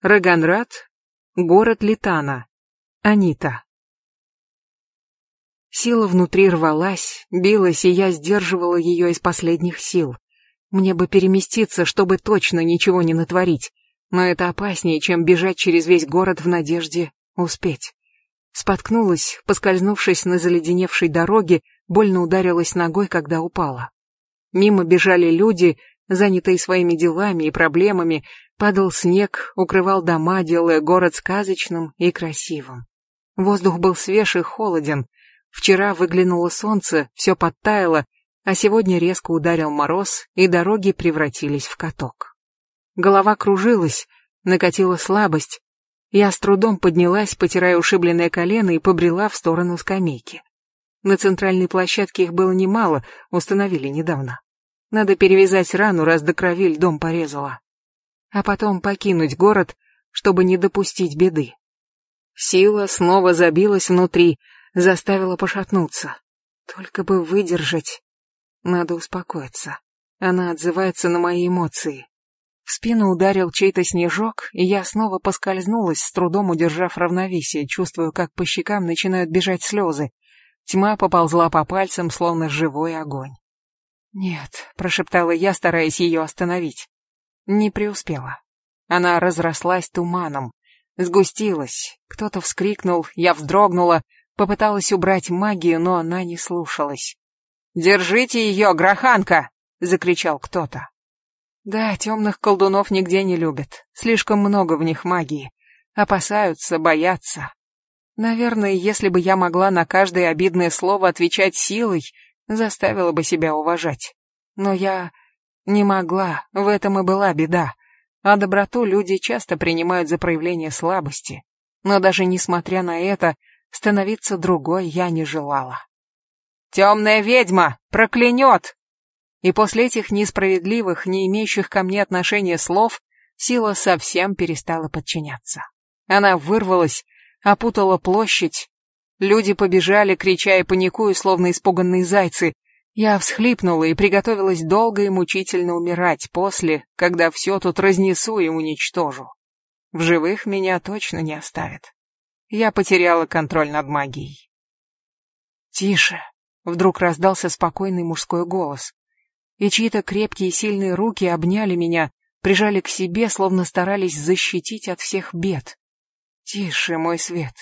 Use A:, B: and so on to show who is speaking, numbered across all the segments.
A: Раганрат, город Литана. Анита. Сила внутри рвалась, билась, и я сдерживала ее из последних сил. Мне бы переместиться, чтобы точно ничего не натворить, но это опаснее, чем бежать через весь город в надежде успеть. Споткнулась, поскользнувшись на заледеневшей дороге, больно ударилась ногой, когда упала. Мимо бежали люди, занятые своими делами и проблемами, падал снег, укрывал дома, делая город сказочным и красивым. Воздух был свеж и холоден. Вчера выглянуло солнце, все подтаяло, а сегодня резко ударил мороз, и дороги превратились в каток. Голова кружилась, накатила слабость. Я с трудом поднялась, потирая ушибленное колено, и побрела в сторону скамейки. На центральной площадке их было немало, установили недавно. Надо перевязать рану, раз до крови льдом порезала. А потом покинуть город, чтобы не допустить беды. Сила снова забилась внутри, заставила пошатнуться. Только бы выдержать. Надо успокоиться. Она отзывается на мои эмоции. В спину ударил чей-то снежок, и я снова поскользнулась, с трудом удержав равновесие, чувствую, как по щекам начинают бежать слезы. Тьма поползла по пальцам, словно живой огонь. «Нет», — прошептала я, стараясь ее остановить. Не преуспела. Она разрослась туманом, сгустилась. Кто-то вскрикнул, я вздрогнула, попыталась убрать магию, но она не слушалась. «Держите ее, гроханка!» — закричал кто-то. Да, темных колдунов нигде не любят. Слишком много в них магии. Опасаются, боятся. Наверное, если бы я могла на каждое обидное слово отвечать силой, заставила бы себя уважать. Но я не могла, в этом и была беда. А доброту люди часто принимают за проявление слабости. Но даже несмотря на это, становиться другой я не желала. «Темная ведьма! Проклянет!» И после этих несправедливых, не имеющих ко мне отношения слов, сила совсем перестала подчиняться. Она вырвалась, опутала площадь, Люди побежали, крича и паникуя, словно испуганные зайцы. Я всхлипнула и приготовилась долго и мучительно умирать после, когда все тут разнесу и уничтожу. В живых меня точно не оставят. Я потеряла контроль над магией. «Тише!» — вдруг раздался спокойный мужской голос. И чьи-то крепкие и сильные руки обняли меня, прижали к себе, словно старались защитить от всех бед. «Тише, мой свет,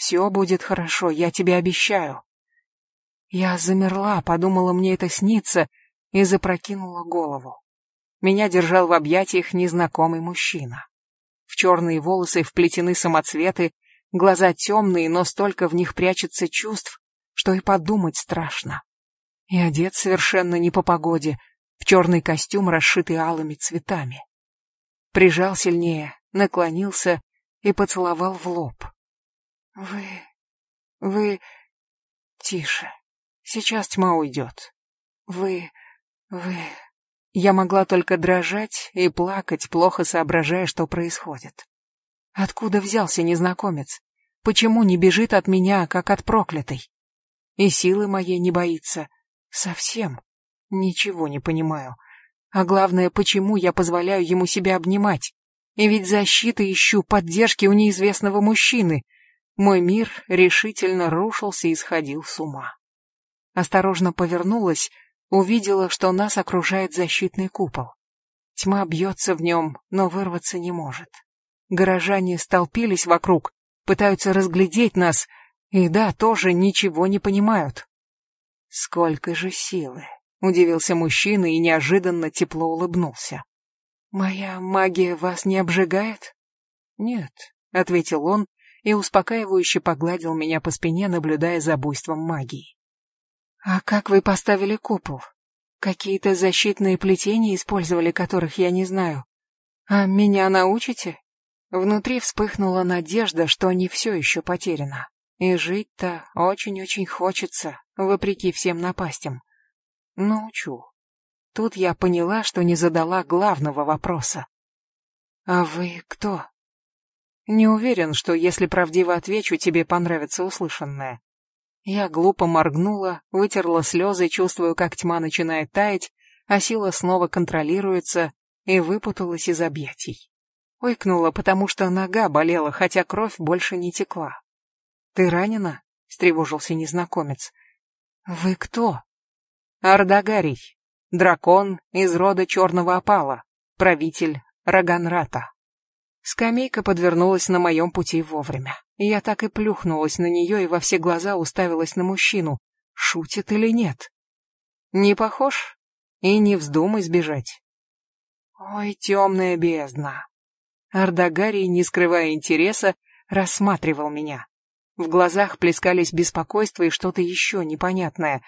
A: все будет хорошо, я тебе обещаю. Я замерла, подумала, мне это снится, и запрокинула голову. Меня держал в объятиях незнакомый мужчина. В черные волосы вплетены самоцветы, глаза темные, но столько в них прячется чувств, что и подумать страшно. И одет совершенно не по погоде, в черный костюм, расшитый алыми цветами. Прижал сильнее, наклонился и поцеловал в лоб. Вы... вы... Тише. Сейчас тьма уйдет. Вы... вы... Я могла только дрожать и плакать, плохо соображая, что происходит. Откуда взялся незнакомец? Почему не бежит от меня, как от проклятой? И силы моей не боится. Совсем. Ничего не понимаю. А главное, почему я позволяю ему себя обнимать? И ведь защиты ищу, поддержки у неизвестного мужчины — мой мир решительно рушился и сходил с ума. Осторожно повернулась, увидела, что нас окружает защитный купол. Тьма бьется в нем, но вырваться не может. Горожане столпились вокруг, пытаются разглядеть нас, и да, тоже ничего не понимают. Сколько же силы! Удивился мужчина и неожиданно тепло улыбнулся. «Моя магия вас не обжигает?» «Нет», — ответил он и успокаивающе погладил меня по спине, наблюдая за буйством магии. «А как вы поставили купол? Какие-то защитные плетения использовали, которых я не знаю. А меня научите?» Внутри вспыхнула надежда, что не все еще потеряно. И жить-то очень-очень хочется, вопреки всем напастям. Научу. Тут я поняла, что не задала главного вопроса. «А вы кто?» Не уверен, что если правдиво отвечу, тебе понравится услышанное. Я глупо моргнула, вытерла слезы, чувствую, как тьма начинает таять, а сила снова контролируется и выпуталась из объятий. Ойкнула, потому что нога болела, хотя кровь больше не текла. «Ты ранена?» — встревожился незнакомец. «Вы кто?» «Ардагарий, дракон из рода черного опала, правитель Раганрата». Скамейка подвернулась на моем пути вовремя. Я так и плюхнулась на нее и во все глаза уставилась на мужчину. Шутит или нет? Не похож? И не вздумай сбежать. Ой, темная бездна. Ардагарий, не скрывая интереса, рассматривал меня. В глазах плескались беспокойство и что-то еще непонятное.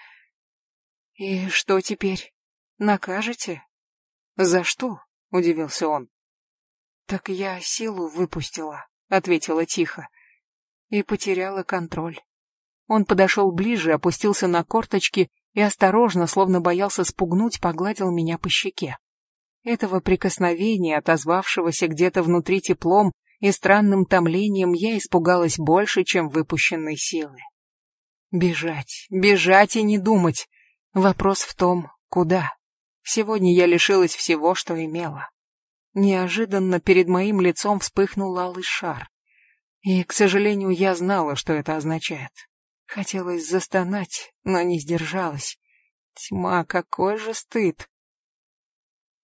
A: «И что теперь? Накажете?» «За что?» — удивился он. «Так я силу выпустила», — ответила тихо, — «и потеряла контроль». Он подошел ближе, опустился на корточки и осторожно, словно боялся спугнуть, погладил меня по щеке. Этого прикосновения, отозвавшегося где-то внутри теплом и странным томлением, я испугалась больше, чем выпущенной силы. Бежать, бежать и не думать. Вопрос в том, куда. Сегодня я лишилась всего, что имела. Неожиданно перед моим лицом вспыхнул алый шар. И, к сожалению, я знала, что это означает. Хотелось застонать, но не сдержалась. Тьма, какой же стыд.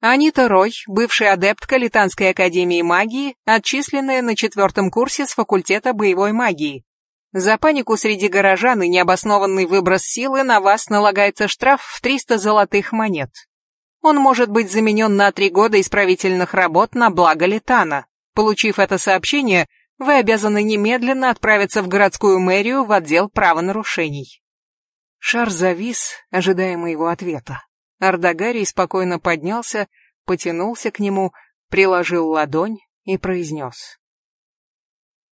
A: Анита Рой, бывшая адептка Литанской академии магии, отчисленная на четвертом курсе с факультета боевой магии. За панику среди горожан и необоснованный выброс силы на вас налагается штраф в 300 золотых монет. Он может быть заменен на три года исправительных работ на благо Литана. Получив это сообщение, вы обязаны немедленно отправиться в городскую мэрию в отдел правонарушений. Шар завис, ожидая моего ответа. Ардагарий спокойно поднялся, потянулся к нему, приложил ладонь и произнес.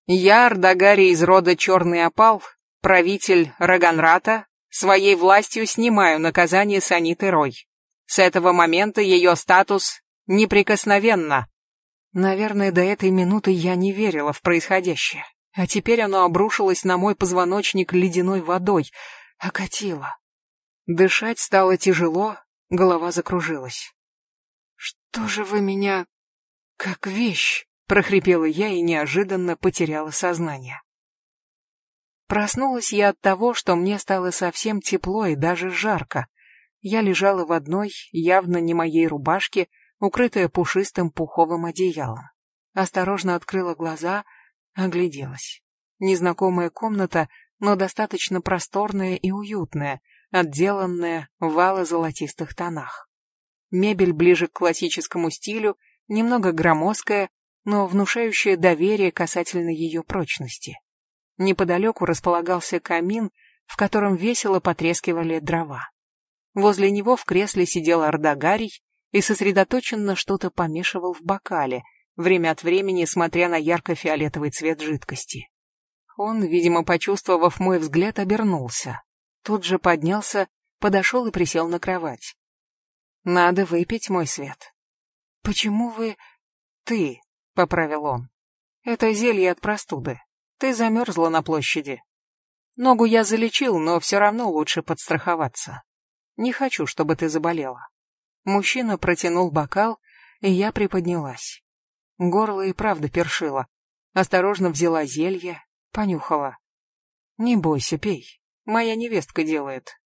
A: «Я, Ардагарий из рода Черный Опал, правитель Раганрата, своей властью снимаю наказание Саниты Рой. С этого момента ее статус неприкосновенно». Наверное, до этой минуты я не верила в происходящее, а теперь оно обрушилось на мой позвоночник ледяной водой, окатило. Дышать стало тяжело, Голова закружилась. «Что же вы меня... как вещь?» — прохрипела я и неожиданно потеряла сознание. Проснулась я от того, что мне стало совсем тепло и даже жарко. Я лежала в одной, явно не моей рубашке, укрытая пушистым пуховым одеялом. Осторожно открыла глаза, огляделась. Незнакомая комната, но достаточно просторная и уютная — отделанная в ало-золотистых тонах. Мебель ближе к классическому стилю, немного громоздкая, но внушающая доверие касательно ее прочности. Неподалеку располагался камин, в котором весело потрескивали дрова. Возле него в кресле сидел Ардагарий и сосредоточенно что-то помешивал в бокале, время от времени смотря на ярко-фиолетовый цвет жидкости. Он, видимо, почувствовав мой взгляд, обернулся. Тут же поднялся, подошел и присел на кровать. «Надо выпить, мой свет». «Почему вы...» «Ты», — поправил он. «Это зелье от простуды. Ты замерзла на площади. Ногу я залечил, но все равно лучше подстраховаться. Не хочу, чтобы ты заболела». Мужчина протянул бокал, и я приподнялась. Горло и правда першило. Осторожно взяла зелье, понюхала. «Не бойся, пей. Моя невестка делает.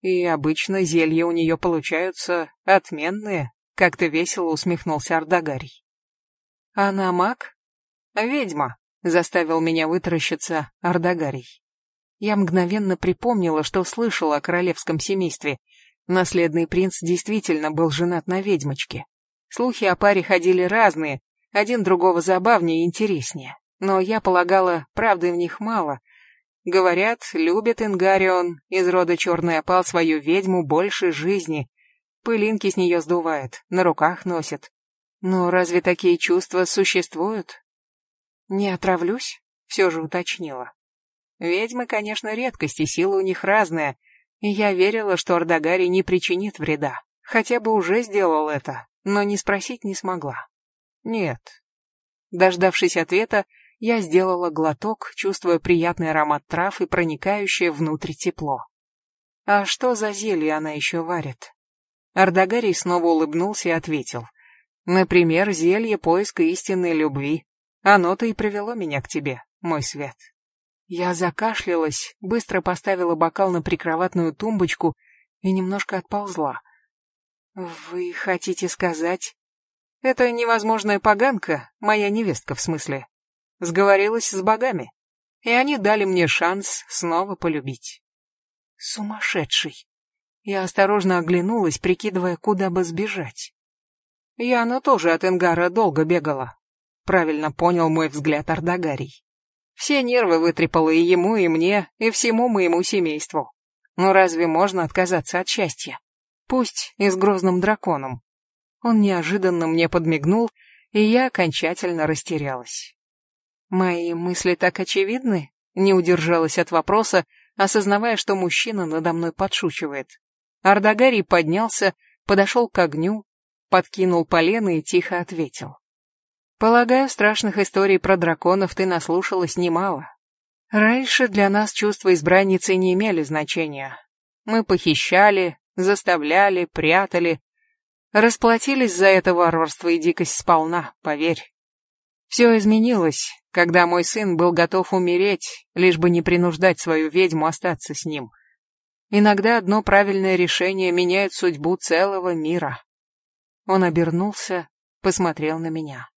A: И обычно зелья у нее получаются отменные, как-то весело усмехнулся Ардагарий. Она маг? Ведьма, заставил меня вытаращиться Ардагарий. Я мгновенно припомнила, что слышала о королевском семействе. Наследный принц действительно был женат на ведьмочке. Слухи о паре ходили разные, один другого забавнее и интереснее. Но я полагала, правды в них мало, Говорят, любит Ингарион из рода Черный опал свою ведьму больше жизни. Пылинки с нее сдувает, на руках носит. Но разве такие чувства существуют? Не отравлюсь? Все же уточнила. Ведьмы, конечно, редкость, и сила у них разная, и я верила, что Ордагари не причинит вреда. Хотя бы уже сделал это, но не спросить не смогла. Нет. Дождавшись ответа, я сделала глоток, чувствуя приятный аромат трав и проникающее внутрь тепло. А что за зелье она еще варит? Ардагарий снова улыбнулся и ответил. Например, зелье поиска истинной любви. Оно-то и привело меня к тебе, мой свет. Я закашлялась, быстро поставила бокал на прикроватную тумбочку и немножко отползла. Вы хотите сказать? Это невозможная поганка, моя невестка в смысле. Сговорилась с богами, и они дали мне шанс снова полюбить. Сумасшедший. Я осторожно оглянулась, прикидывая, куда бы сбежать. Яна тоже от Энгара долго бегала. Правильно понял мой взгляд Ардагарий. Все нервы вытрепала и ему, и мне, и всему моему семейству. Но разве можно отказаться от счастья? Пусть и с грозным драконом. Он неожиданно мне подмигнул, и я окончательно растерялась. Мои мысли так очевидны? Не удержалась от вопроса, осознавая, что мужчина надо мной подшучивает. Ардагарий поднялся, подошел к огню, подкинул полено и тихо ответил. «Полагаю, страшных историй про драконов ты наслушалась немало. Раньше для нас чувства избранницы не имели значения. Мы похищали, заставляли, прятали. Расплатились за это варварство и дикость сполна, поверь. Все изменилось, когда мой сын был готов умереть, лишь бы не принуждать свою ведьму остаться с ним. Иногда одно правильное решение меняет судьбу целого мира. Он обернулся, посмотрел на меня.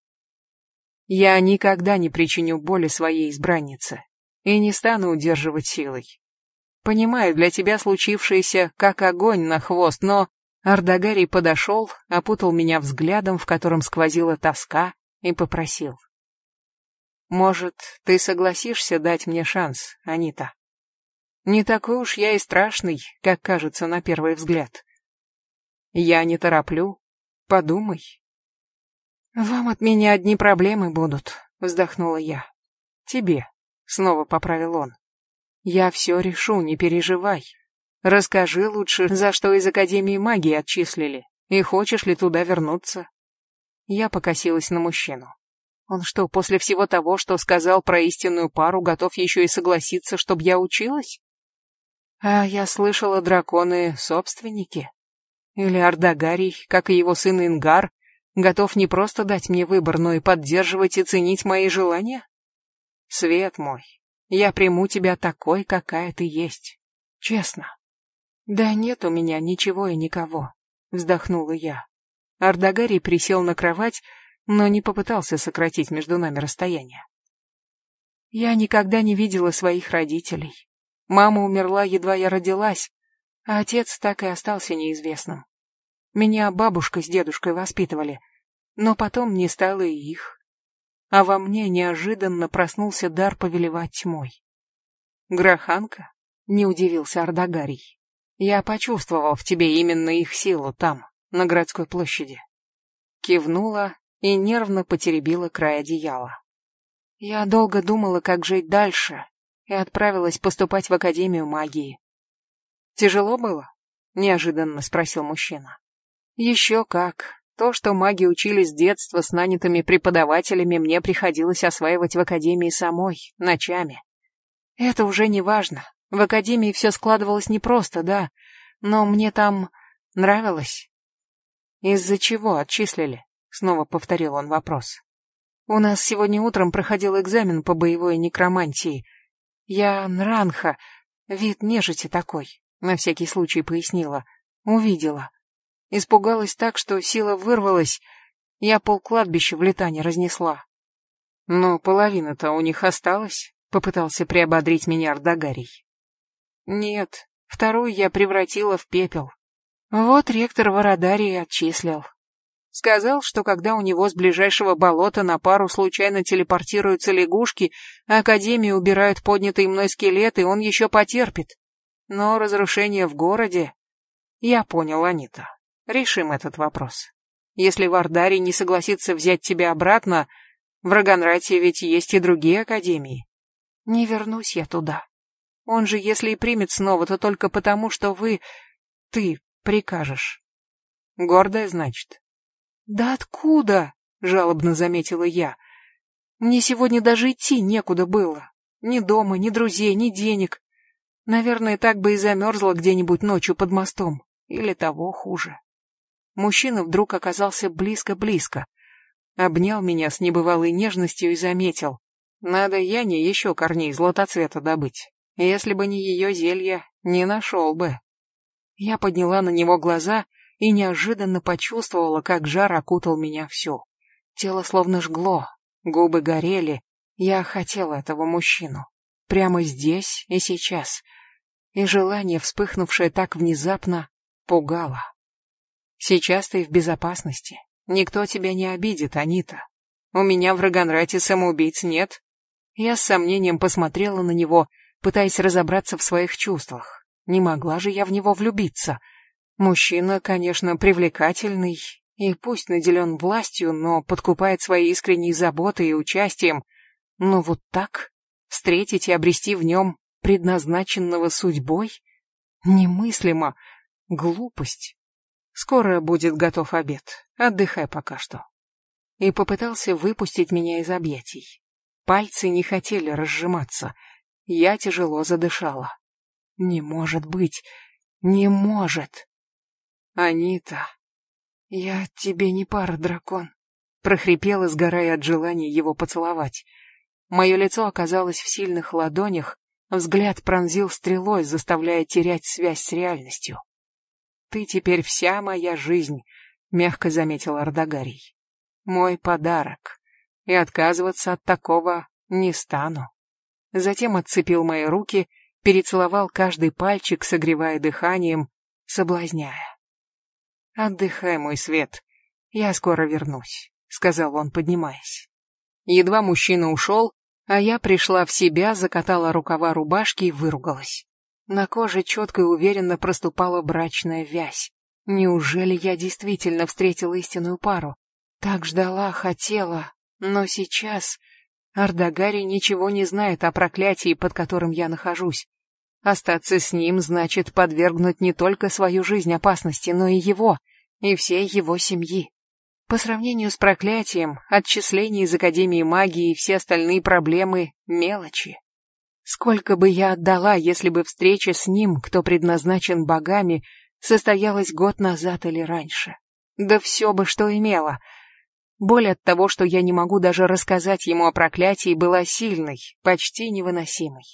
A: Я никогда не причиню боли своей избраннице и не стану удерживать силой. Понимаю, для тебя случившееся как огонь на хвост, но... Ардагарий подошел, опутал меня взглядом, в котором сквозила тоска, и попросил. «Может, ты согласишься дать мне шанс, Анита? Не такой уж я и страшный, как кажется на первый взгляд. Я не тороплю, Подумай. Вам от меня одни проблемы будут, вздохнула я. Тебе, снова поправил он. Я все решу, не переживай. Расскажи лучше, за что из Академии магии отчислили, и хочешь ли туда вернуться? Я покосилась на мужчину. Он что, после всего того, что сказал про истинную пару, готов еще и согласиться, чтобы я училась? А я слышала, драконы — собственники. Или Ардагарий, как и его сын Ингар, готов не просто дать мне выбор, но и поддерживать и ценить мои желания? Свет мой, я приму тебя такой, какая ты есть. Честно. Да нет у меня ничего и никого, вздохнула я. Ардагарий присел на кровать, но не попытался сократить между нами расстояние. Я никогда не видела своих родителей. Мама умерла, едва я родилась, а отец так и остался неизвестным. Меня бабушка с дедушкой воспитывали, но потом не стало и их. А во мне неожиданно проснулся дар повелевать тьмой. Гроханка? Не удивился Ардагарий. Я почувствовал в тебе именно их силу там, на городской площади. Кивнула и нервно потеребила край одеяла. Я долго думала, как жить дальше, и отправилась поступать в Академию магии. Тяжело было? Неожиданно спросил мужчина. Еще как. То, что маги учились с детства с нанятыми преподавателями, мне приходилось осваивать в академии самой, ночами. Это уже не важно. В академии все складывалось непросто, да, но мне там нравилось. Из-за чего отчислили? Снова повторил он вопрос. У нас сегодня утром проходил экзамен по боевой некромантии. Я Нранха, вид нежити такой на всякий случай пояснила. Увидела. Испугалась так, что сила вырвалась, я полкладбища в летане разнесла. Но половина-то у них осталась, попытался приободрить меня Ардагарий. Нет, вторую я превратила в пепел. Вот ректор Вородарии отчислил. Сказал, что когда у него с ближайшего болота на пару случайно телепортируются лягушки, а Академия убирает поднятый мной скелет, и он еще потерпит. Но разрушение в городе... Я понял, Анита. Решим этот вопрос. Если Вардари не согласится взять тебя обратно, в Раганрате ведь есть и другие академии. Не вернусь я туда. Он же, если и примет снова, то только потому, что вы... ты прикажешь. Гордая, значит? Да откуда? Жалобно заметила я. Мне сегодня даже идти некуда было. Ни дома, ни друзей, ни денег. Наверное, так бы и замерзла где-нибудь ночью под мостом. Или того хуже. Мужчина вдруг оказался близко-близко. Обнял меня с небывалой нежностью и заметил. Надо Яне еще корней златоцвета добыть. Если бы не ее зелье, не нашел бы. Я подняла на него глаза и неожиданно почувствовала, как жар окутал меня всю. Тело словно жгло, губы горели. Я хотела этого мужчину. Прямо здесь и сейчас. И желание, вспыхнувшее так внезапно, пугало. Сейчас ты в безопасности. Никто тебя не обидит, Анита. У меня в Рогонрате самоубийц нет. Я с сомнением посмотрела на него, пытаясь разобраться в своих чувствах. Не могла же я в него влюбиться. Мужчина, конечно, привлекательный, и пусть наделен властью, но подкупает своей искренней заботой и участием. Но вот так встретить и обрести в нем предназначенного судьбой? Немыслимо. Глупость. Скоро будет готов обед. Отдыхай пока что. И попытался выпустить меня из объятий. Пальцы не хотели разжиматься. Я тяжело задышала. Не может быть. Не может. Анита, я тебе не пара, дракон. Прохрипела, сгорая от желания его поцеловать. Мое лицо оказалось в сильных ладонях, взгляд пронзил стрелой, заставляя терять связь с реальностью. «Ты теперь вся моя жизнь», — мягко заметил Ардагарий. «Мой подарок. И отказываться от такого не стану». Затем отцепил мои руки, перецеловал каждый пальчик, согревая дыханием, соблазняя. «Отдыхай, мой свет. Я скоро вернусь», — сказал он, поднимаясь. Едва мужчина ушел, а я пришла в себя, закатала рукава рубашки и выругалась. На коже четко и уверенно проступала брачная вязь. Неужели я действительно встретила истинную пару? Так ждала, хотела, но сейчас... Ардагари ничего не знает о проклятии, под которым я нахожусь. Остаться с ним значит подвергнуть не только свою жизнь опасности, но и его, и всей его семьи. По сравнению с проклятием, отчисление из Академии магии и все остальные проблемы — мелочи. Сколько бы я отдала, если бы встреча с ним, кто предназначен богами, состоялась год назад или раньше? Да все бы, что имела. Боль от того, что я не могу даже рассказать ему о проклятии, была сильной, почти невыносимой.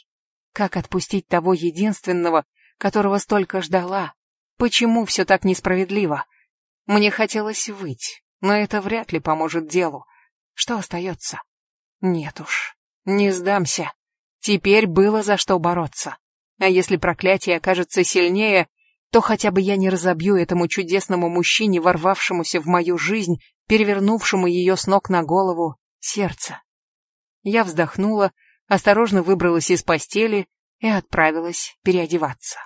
A: Как отпустить того единственного, которого столько ждала? Почему все так несправедливо? Мне хотелось выть, но это вряд ли поможет делу. Что остается? Нет уж, не сдамся. Теперь было за что бороться. А если проклятие окажется сильнее, то хотя бы я не разобью этому чудесному мужчине, ворвавшемуся в мою жизнь, перевернувшему ее с ног на голову, сердце. Я вздохнула, осторожно выбралась из постели и отправилась переодеваться.